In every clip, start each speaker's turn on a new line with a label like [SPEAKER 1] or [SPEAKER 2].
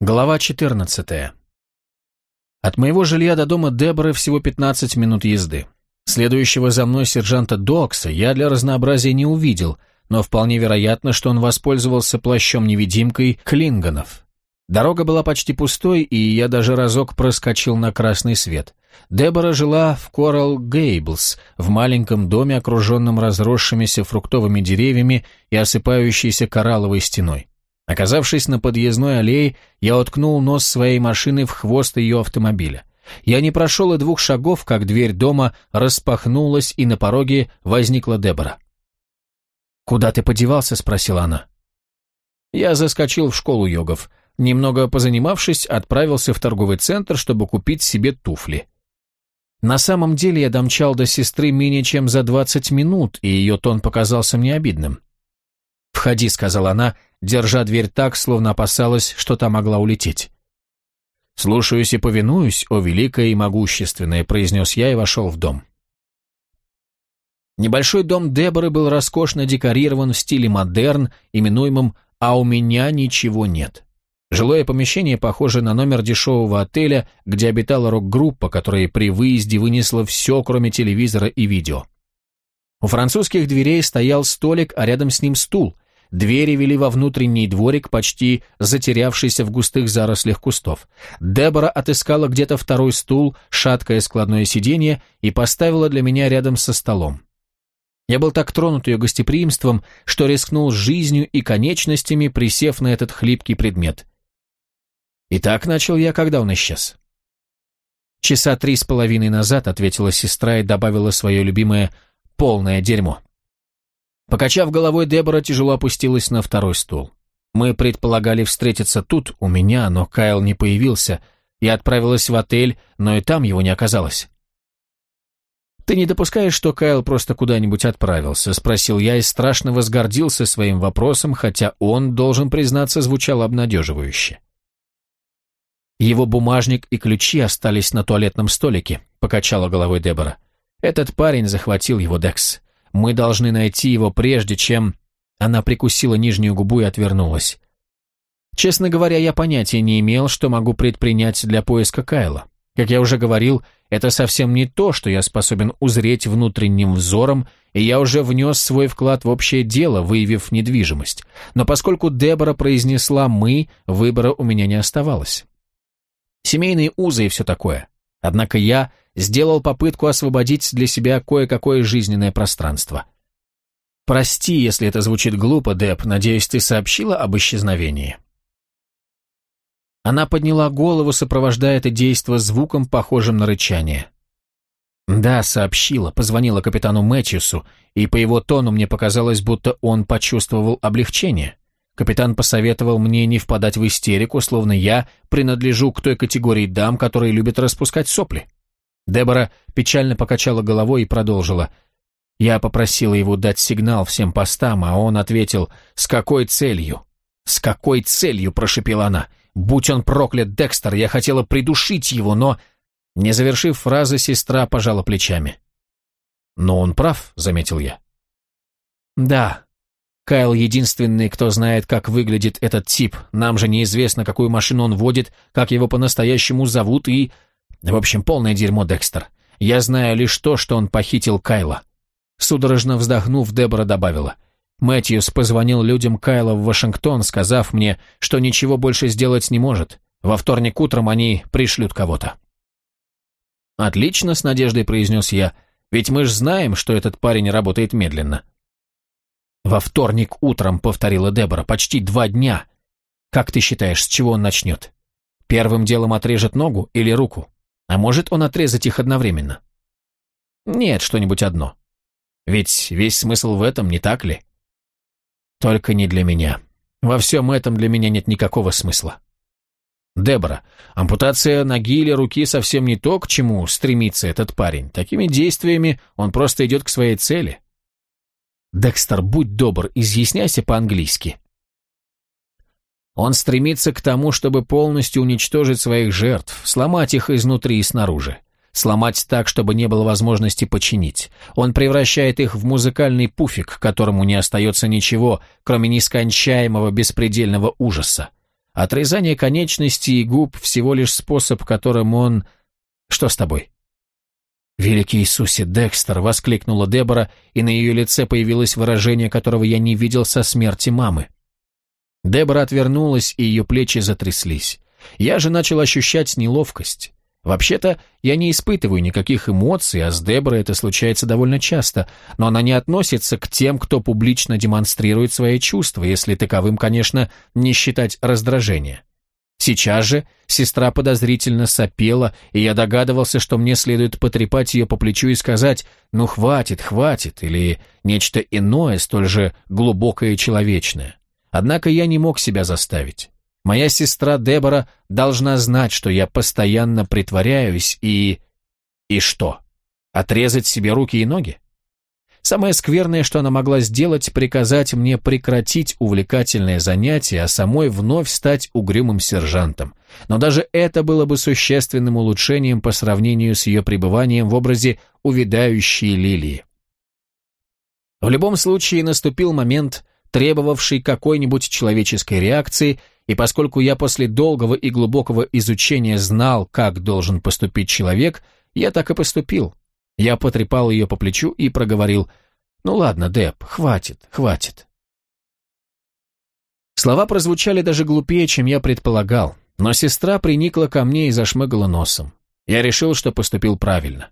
[SPEAKER 1] Глава 14. От моего жилья до дома Деборы всего 15 минут езды. Следующего за мной сержанта Докса я для разнообразия не увидел, но вполне вероятно, что он воспользовался плащом-невидимкой Клинганов. Дорога была почти пустой, и я даже разок проскочил на красный свет. Дебора жила в Коралл Гейблс, в маленьком доме, окруженном разросшимися фруктовыми деревьями и осыпающейся коралловой стеной. Оказавшись на подъездной аллее, я уткнул нос своей машины в хвост ее автомобиля. Я не прошел и двух шагов, как дверь дома распахнулась, и на пороге возникла Дебора. «Куда ты подевался?» — спросила она. Я заскочил в школу йогов. Немного позанимавшись, отправился в торговый центр, чтобы купить себе туфли. На самом деле я домчал до сестры менее чем за двадцать минут, и ее тон показался мне обидным. «Входи», — сказала она, держа дверь так, словно опасалась, что та могла улететь. «Слушаюсь и повинуюсь, о великое и могущественное», — произнес я и вошел в дом. Небольшой дом Деборы был роскошно декорирован в стиле модерн, именуемом «А у меня ничего нет». Жилое помещение похоже на номер дешевого отеля, где обитала рок-группа, которая при выезде вынесла все, кроме телевизора и видео. У французских дверей стоял столик, а рядом с ним стул — Двери вели во внутренний дворик, почти затерявшийся в густых зарослях кустов. Дебора отыскала где-то второй стул, шаткое складное сиденье и поставила для меня рядом со столом. Я был так тронут ее гостеприимством, что рискнул жизнью и конечностями, присев на этот хлипкий предмет. И так начал я, когда он исчез. «Часа три с половиной назад», — ответила сестра и добавила свое любимое «полное дерьмо». Покачав головой, Дебора тяжело опустилась на второй стул. Мы предполагали встретиться тут, у меня, но Кайл не появился. Я отправилась в отель, но и там его не оказалось. «Ты не допускаешь, что Кайл просто куда-нибудь отправился?» — спросил я и страшно возгордился своим вопросом, хотя он, должен признаться, звучал обнадеживающе. «Его бумажник и ключи остались на туалетном столике», — покачала головой Дебора. «Этот парень захватил его Декс. Мы должны найти его прежде, чем...» Она прикусила нижнюю губу и отвернулась. Честно говоря, я понятия не имел, что могу предпринять для поиска Кайла. Как я уже говорил, это совсем не то, что я способен узреть внутренним взором, и я уже внес свой вклад в общее дело, выявив недвижимость. Но поскольку Дебора произнесла «мы», выбора у меня не оставалось. Семейные узы и все такое. Однако я сделал попытку освободить для себя кое-какое жизненное пространство. «Прости, если это звучит глупо, Деб, надеюсь, ты сообщила об исчезновении?» Она подняла голову, сопровождая это действо звуком, похожим на рычание. «Да, сообщила, позвонила капитану Мэтьюсу, и по его тону мне показалось, будто он почувствовал облегчение. Капитан посоветовал мне не впадать в истерику, словно я принадлежу к той категории дам, которые любят распускать сопли. Дебора печально покачала головой и продолжила. Я попросила его дать сигнал всем постам, а он ответил «С какой целью?» «С какой целью?» – прошепела она. «Будь он проклят, Декстер, я хотела придушить его, но...» Не завершив фразы, сестра пожала плечами. «Но он прав», — заметил я. «Да. Кайл единственный, кто знает, как выглядит этот тип. Нам же неизвестно, какую машину он водит, как его по-настоящему зовут и...» В общем, полное дерьмо, Декстер. Я знаю лишь то, что он похитил Кайла. Судорожно вздохнув, Дебора добавила. Мэтьюс позвонил людям Кайла в Вашингтон, сказав мне, что ничего больше сделать не может. Во вторник утром они пришлют кого-то. «Отлично», — с надеждой произнес я, — «ведь мы ж знаем, что этот парень работает медленно». «Во вторник утром», — повторила Дебора, — «почти два дня. Как ты считаешь, с чего он начнет? Первым делом отрежет ногу или руку?» А может он отрезать их одновременно? Нет, что-нибудь одно. Ведь весь смысл в этом, не так ли? Только не для меня. Во всем этом для меня нет никакого смысла. Дебора, ампутация ноги или руки совсем не то, к чему стремится этот парень. Такими действиями он просто идет к своей цели. Декстер, будь добр, изъясняйся по-английски. Он стремится к тому, чтобы полностью уничтожить своих жертв, сломать их изнутри и снаружи. Сломать так, чтобы не было возможности починить. Он превращает их в музыкальный пуфик, которому не остается ничего, кроме нескончаемого беспредельного ужаса. Отрезание конечностей и губ – всего лишь способ, которым он... Что с тобой?» «Великий Иисусе, Декстер!» — воскликнула Дебора, и на ее лице появилось выражение, которого я не видел со смерти мамы. Дебора отвернулась, и ее плечи затряслись. Я же начал ощущать неловкость. Вообще-то, я не испытываю никаких эмоций, а с Деборой это случается довольно часто, но она не относится к тем, кто публично демонстрирует свои чувства, если таковым, конечно, не считать раздражение. Сейчас же сестра подозрительно сопела, и я догадывался, что мне следует потрепать ее по плечу и сказать «ну хватит, хватит» или нечто иное, столь же глубокое и человечное. Однако я не мог себя заставить. Моя сестра Дебора должна знать, что я постоянно притворяюсь и... И что? Отрезать себе руки и ноги? Самое скверное, что она могла сделать, приказать мне прекратить увлекательное занятие, а самой вновь стать угрюмым сержантом. Но даже это было бы существенным улучшением по сравнению с ее пребыванием в образе увядающей лилии. В любом случае наступил момент, требовавший какой-нибудь человеческой реакции, и поскольку я после долгого и глубокого изучения знал, как должен поступить человек, я так и поступил. Я потрепал ее по плечу и проговорил «Ну ладно, Деб, хватит, хватит». Слова прозвучали даже глупее, чем я предполагал, но сестра приникла ко мне и зашмыгала носом. Я решил, что поступил правильно.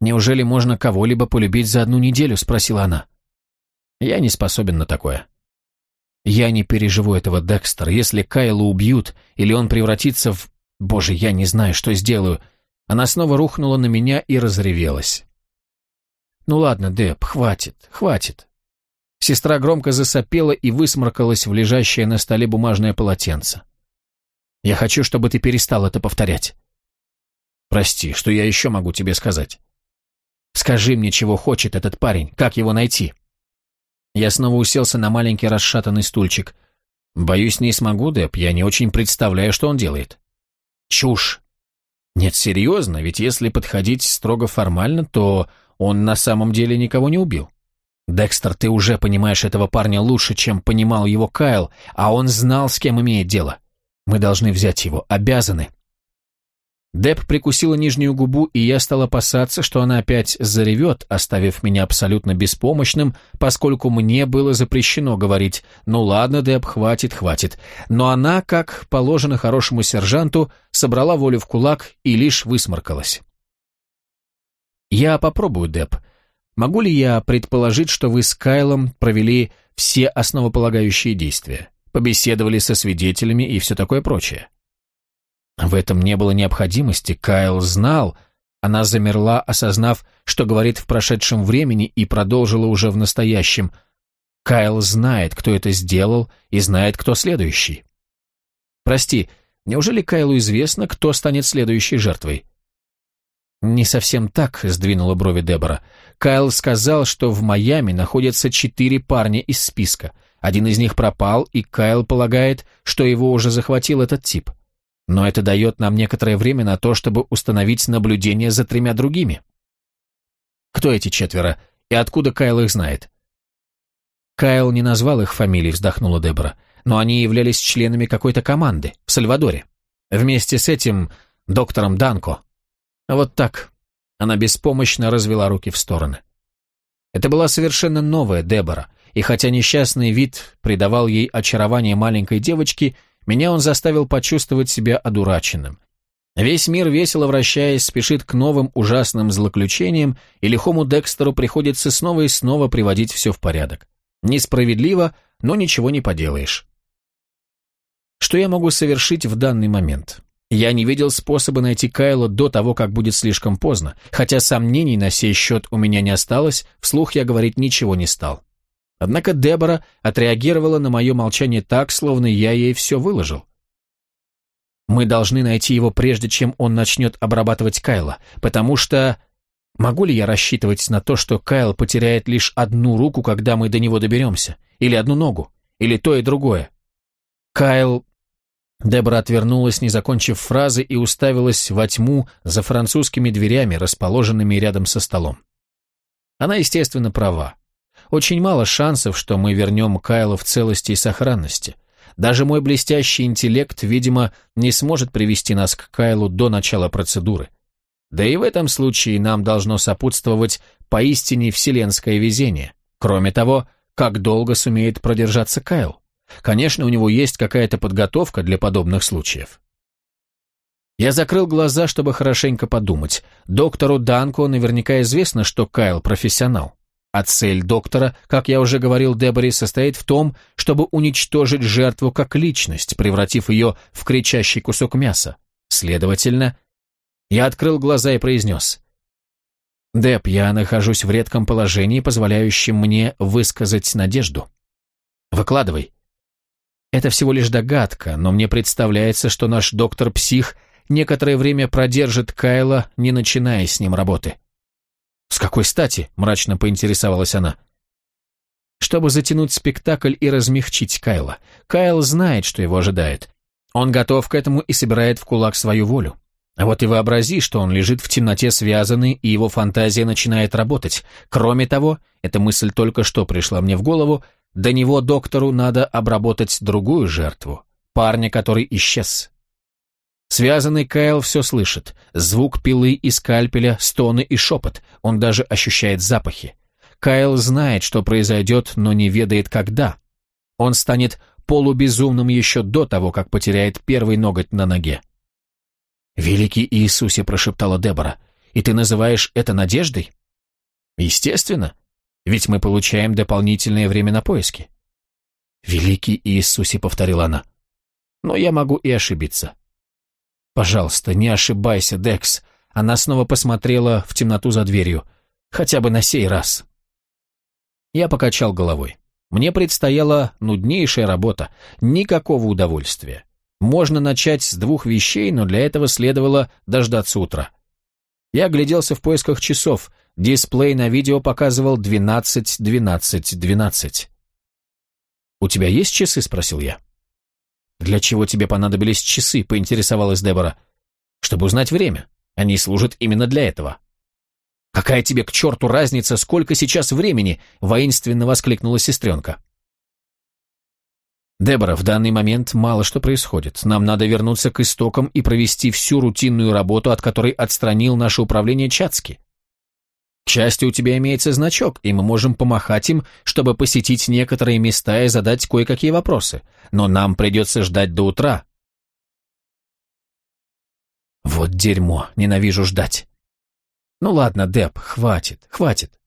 [SPEAKER 1] «Неужели можно кого-либо полюбить за одну неделю?» – спросила она. «Я не способен на такое». «Я не переживу этого, Декстер. Если Кайла убьют, или он превратится в... Боже, я не знаю, что сделаю. Она снова рухнула на меня и разревелась. «Ну ладно, Деб, хватит, хватит». Сестра громко засопела и высморкалась в лежащее на столе бумажное полотенце. «Я хочу, чтобы ты перестал это повторять». «Прости, что я еще могу тебе сказать?» «Скажи мне, чего хочет этот парень, как его найти?» Я снова уселся на маленький расшатанный стульчик. «Боюсь, не смогу, Деб, я не очень представляю, что он делает». «Чушь! Нет, серьезно, ведь если подходить строго формально, то он на самом деле никого не убил. Декстер, ты уже понимаешь этого парня лучше, чем понимал его Кайл, а он знал, с кем имеет дело. Мы должны взять его, обязаны. Деп прикусила нижнюю губу, и я стал опасаться, что она опять заревет, оставив меня абсолютно беспомощным, поскольку мне было запрещено говорить «Ну ладно, Деп, хватит, хватит». Но она, как положено хорошему сержанту, собрала волю в кулак и лишь высморкалась. «Я попробую, Деп. Могу ли я предположить, что вы с Кайлом провели все основополагающие действия, побеседовали со свидетелями и все такое прочее?» В этом не было необходимости, Кайл знал. Она замерла, осознав, что говорит в прошедшем времени, и продолжила уже в настоящем. Кайл знает, кто это сделал, и знает, кто следующий. Прости, неужели Кайлу известно, кто станет следующей жертвой? «Не совсем так», — сдвинула брови Дебора. «Кайл сказал, что в Майами находятся четыре парня из списка. Один из них пропал, и Кайл полагает, что его уже захватил этот тип но это дает нам некоторое время на то, чтобы установить наблюдение за тремя другими. Кто эти четверо и откуда Кайл их знает? Кайл не назвал их фамилий, вздохнула Дебора, но они являлись членами какой-то команды в Сальвадоре. Вместе с этим доктором Данко. Вот так. Она беспомощно развела руки в стороны. Это была совершенно новая Дебора, и хотя несчастный вид придавал ей очарование маленькой девочки, меня он заставил почувствовать себя одураченным. Весь мир, весело вращаясь, спешит к новым ужасным злоключениям, и лихому Декстеру приходится снова и снова приводить все в порядок. Несправедливо, но ничего не поделаешь. Что я могу совершить в данный момент? Я не видел способа найти Кайла до того, как будет слишком поздно, хотя сомнений на сей счет у меня не осталось, вслух я говорить ничего не стал. Однако Дебора отреагировала на мое молчание так, словно я ей все выложил. Мы должны найти его прежде, чем он начнет обрабатывать Кайла, потому что... Могу ли я рассчитывать на то, что Кайл потеряет лишь одну руку, когда мы до него доберемся? Или одну ногу? Или то и другое? Кайл... Дебора отвернулась, не закончив фразы, и уставилась во тьму за французскими дверями, расположенными рядом со столом. Она, естественно, права. Очень мало шансов, что мы вернем Кайла в целости и сохранности. Даже мой блестящий интеллект, видимо, не сможет привести нас к Кайлу до начала процедуры. Да и в этом случае нам должно сопутствовать поистине вселенское везение. Кроме того, как долго сумеет продержаться Кайл? Конечно, у него есть какая-то подготовка для подобных случаев. Я закрыл глаза, чтобы хорошенько подумать. Доктору Данко наверняка известно, что Кайл профессионал. А цель доктора, как я уже говорил Дебори, состоит в том, чтобы уничтожить жертву как личность, превратив ее в кричащий кусок мяса. Следовательно, я открыл глаза и произнес. «Деб, я нахожусь в редком положении, позволяющем мне высказать надежду. Выкладывай». Это всего лишь догадка, но мне представляется, что наш доктор-псих – некоторое время продержит Кайла, не начиная с ним работы. «С какой стати?» – мрачно поинтересовалась она. «Чтобы затянуть спектакль и размягчить Кайла. Кайл знает, что его ожидает. Он готов к этому и собирает в кулак свою волю. А вот и вообрази, что он лежит в темноте связанный, и его фантазия начинает работать. Кроме того, эта мысль только что пришла мне в голову, до него доктору надо обработать другую жертву, парня, который исчез. Связанный Кайл все слышит. Звук пилы и скальпеля, стоны и шепот. Он даже ощущает запахи. Кайл знает, что произойдет, но не ведает, когда. Он станет полубезумным еще до того, как потеряет первый ноготь на ноге. «Великий Иисусе», — прошептала Дебора, — «и ты называешь это надеждой?» «Естественно, ведь мы получаем дополнительное время на поиски». «Великий Иисусе», — повторила она, — «но я могу и ошибиться». «Пожалуйста, не ошибайся, Декс». Она снова посмотрела в темноту за дверью. «Хотя бы на сей раз». Я покачал головой. Мне предстояла нуднейшая работа, никакого удовольствия. Можно начать с двух вещей, но для этого следовало дождаться утра. Я огляделся в поисках часов. Дисплей на видео показывал 12, 12, 12. «У тебя есть часы?» — спросил я. «Для чего тебе понадобились часы?» — поинтересовалась Дебора. «Чтобы узнать время. Они служат именно для этого». «Какая тебе к черту разница, сколько сейчас времени?» — воинственно воскликнула сестренка. «Дебора, в данный момент мало что происходит. Нам надо вернуться к истокам и провести всю рутинную работу, от которой отстранил наше управление Чацки. К счастью, у тебя имеется значок, и мы можем помахать им, чтобы посетить некоторые места и задать кое-какие вопросы. Но нам придется ждать до утра. Вот дерьмо, ненавижу ждать. Ну ладно, Деб, хватит, хватит.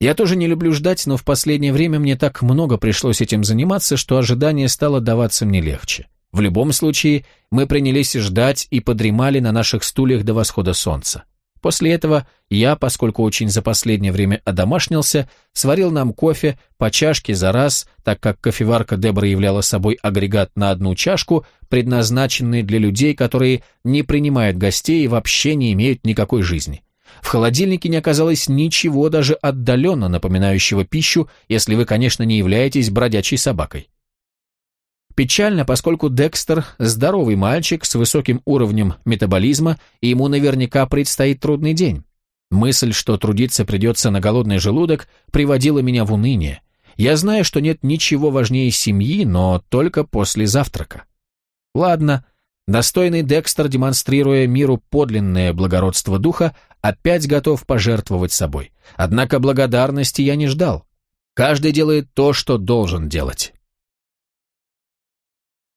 [SPEAKER 1] Я тоже не люблю ждать, но в последнее время мне так много пришлось этим заниматься, что ожидание стало даваться мне легче. В любом случае, мы принялись ждать и подремали на наших стульях до восхода солнца. После этого я, поскольку очень за последнее время одомашнился, сварил нам кофе по чашке за раз, так как кофеварка Дебра являла собой агрегат на одну чашку, предназначенный для людей, которые не принимают гостей и вообще не имеют никакой жизни. В холодильнике не оказалось ничего даже отдаленно напоминающего пищу, если вы, конечно, не являетесь бродячей собакой. Печально, поскольку Декстер – здоровый мальчик с высоким уровнем метаболизма, и ему наверняка предстоит трудный день. Мысль, что трудиться придется на голодный желудок, приводила меня в уныние. Я знаю, что нет ничего важнее семьи, но только после завтрака. Ладно, достойный Декстер, демонстрируя миру подлинное благородство духа, опять готов пожертвовать собой. Однако благодарности я не ждал. Каждый делает то, что должен делать.